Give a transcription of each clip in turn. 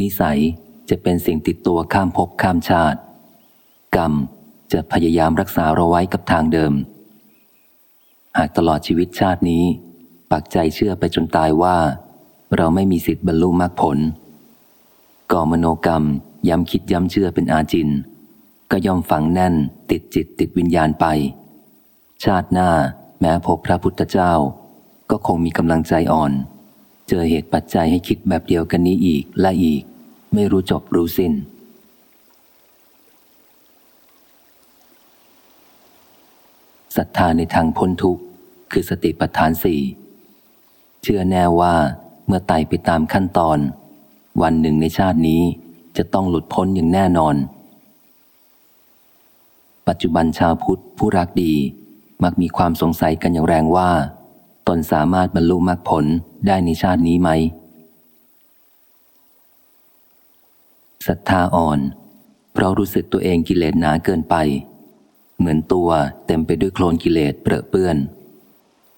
นิสัยจะเป็นสิ่งติดตัวข้ามภพข้ามชาติ กรรมจะพยายามรักษาเราไว้กับทางเดิม หากตลอดชีวิตชาตินี้ ปักใจเชื่อไปจนตายว่า เราไม่มีสิทธิ์บรรลุมรรคผล ก่อมโนกรรมย้ำคิดย้ำเชื่อเป็นอาจิน ก็ย่อมฝังแน่นติดจิตติดวิญญาณไป ชาติหน้าแม้พบพระพุทธเจ้า ก็คงมีกำลังใจอ่อน เจอเหตุปัจจัยให้คิดแบบเดียวกันนี้อีกและอีก ไม่รู้จบรู้สิน้น ศรัทธาในทางพ้นทุกข์คือสติปัฏฐานสี่เชื่อแน่ว่าเมื่อไต่ไปตามขั้นตอน วันหนึ่งในชาตินี้จะต้องหลุดพ้นอย่างแน่นอน ปัจจุบันชาวพุทธผู้รักดี มักมีความสงสัยกันอย่างแรงว่า ตนสามารถบรรลุมรรคผลได้ในชาตินี้ไหมศรัทธาอ่อน เพราะรู้สึกตัวเองกิเลสหนาเกินไป เหมือนตัวเต็มไปด้วยโคลนกิเลสเปรอะเปื้อน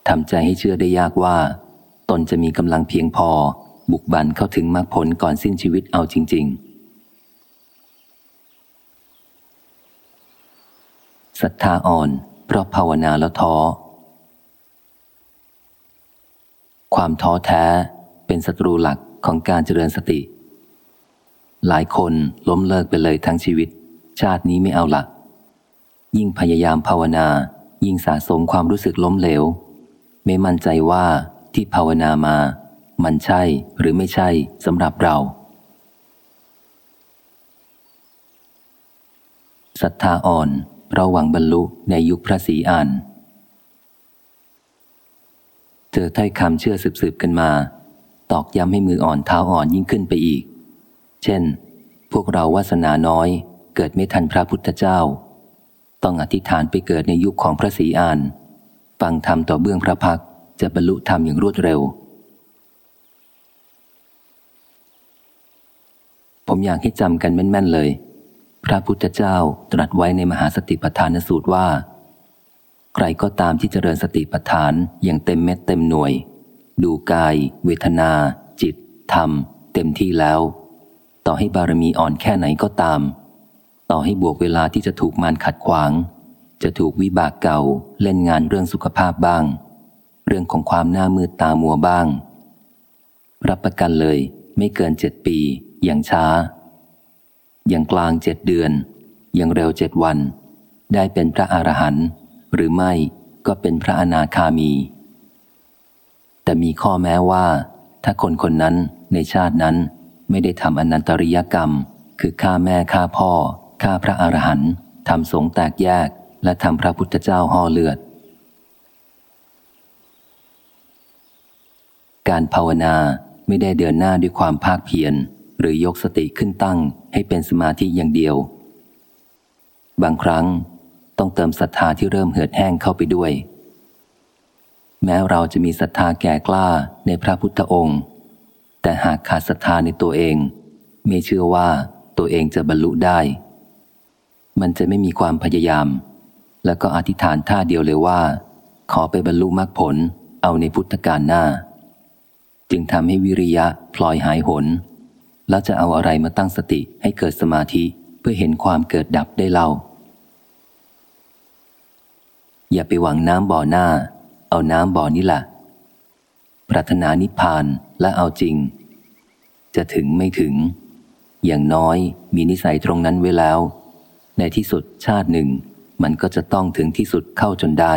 ทำใจให้เชื่อได้ยากว่า ตนจะมีกำลังเพียงพอ บุกบันเข้าถึงมรรคผลก่อนสิ้นชีวิตเอาจริง ๆศรัทธาอ่อน เพราะภาวนาแล้วท้อ ความท้อแท้เป็นศัตรูหลักของการเจริญสติ หลายคนล้มเลิกไปเลยทั้งชีวิต ชาตินี้ไม่เอาละยิ่งพยายามภาวนา ยิ่งสะสมความรู้สึกล้มเหลว ไม่มั่นใจว่าที่ภาวนามา มันใช่หรือไม่ใช่สำหรับเราศรัทธาอ่อนเราหวังบรรลุในยุคพระศรีอาน เจอถ้อยคำเชื่อสืบๆกันมา ตอกย้ำให้มืออ่อนเท้าอ่อนยิ่งขึ้นไปอีก เช่น พวกเราวาสนาน้อยเกิดไม่ทันพระพุทธเจ้า ต้องอธิษฐานไปเกิดในยุคของพระศรีอาน ฟังธรรมต่อเบื้องพระพักจะบรรลุธรรมอย่างรวดเร็ว ผมอยากให้จำกันแม่นๆเลย พระพุทธเจ้าตรัสไว้ในมหาสติปัฏฐานสูตรว่า ใครก็ตามที่เจริญสติปัฏฐานอย่างเต็มเม็ดเต็มหน่วย ดูกาย เวทนา จิต ธรรม เต็มที่แล้ว ต่อให้บารมีอ่อนแค่ไหนก็ตาม ต่อให้บวกเวลาที่จะถูกมารขัดขวาง จะถูกวิบากเก่าเล่นงานเรื่องสุขภาพบ้าง เรื่องของความหน้ามืดตามัวบ้าง รับประกันเลยไม่เกินเจ็ดปี อย่างช้า อย่างกลางเจ็ดเดือน อย่างเร็วเจ็ดวัน ได้เป็นพระอรหันต์ หรือไม่ก็เป็นพระอนาคามี แต่มีข้อแม้ว่า ถ้าคนคนนั้นในชาตินั้นไม่ได้ทำอนันตริยกรรม คือฆ่าแม่ฆ่าพ่อฆ่าพระอรหันต์ทำสงแตกแยก และทำพระพุทธเจ้าห่อเลือด การภาวนาไม่ได้เดินหน้าด้วยความภาคเพียรหรือยกสติขึ้นตั้งให้เป็นสมาธิอย่างเดียว บางครั้ง ต้องเติมศรัทธาที่เริ่มเหือดแห้งเข้าไปด้วย แม้เราจะมีศรัทธาแก่กล้าในพระพุทธองค์ แต่หากขาดศรัทธาในตัวเอง ไม่เชื่อว่าตัวเองจะบรรลุได้ มันจะไม่มีความพยายาม แล้วก็อธิษฐานท่าเดียวเลยว่า ขอไปบรรลุมรรคผลเอาในพุทธกาลหน้า จึงทำให้วิริยะพลอยหายหน แล้วจะเอาอะไรมาตั้งสติให้เกิดสมาธิเพื่อเห็นความเกิดดับได้เล่า อย่าไปหวังน้ำบ่อหน้า เอาน้ำบ่อนี้แหละปรารถนานิพพานและเอาจริง จะถึงไม่ถึง อย่างน้อยมีนิสัยตรงนั้นไว้แล้ว ในที่สุดชาติหนึ่ง มันก็จะต้องถึงที่สุดเข้าจนได้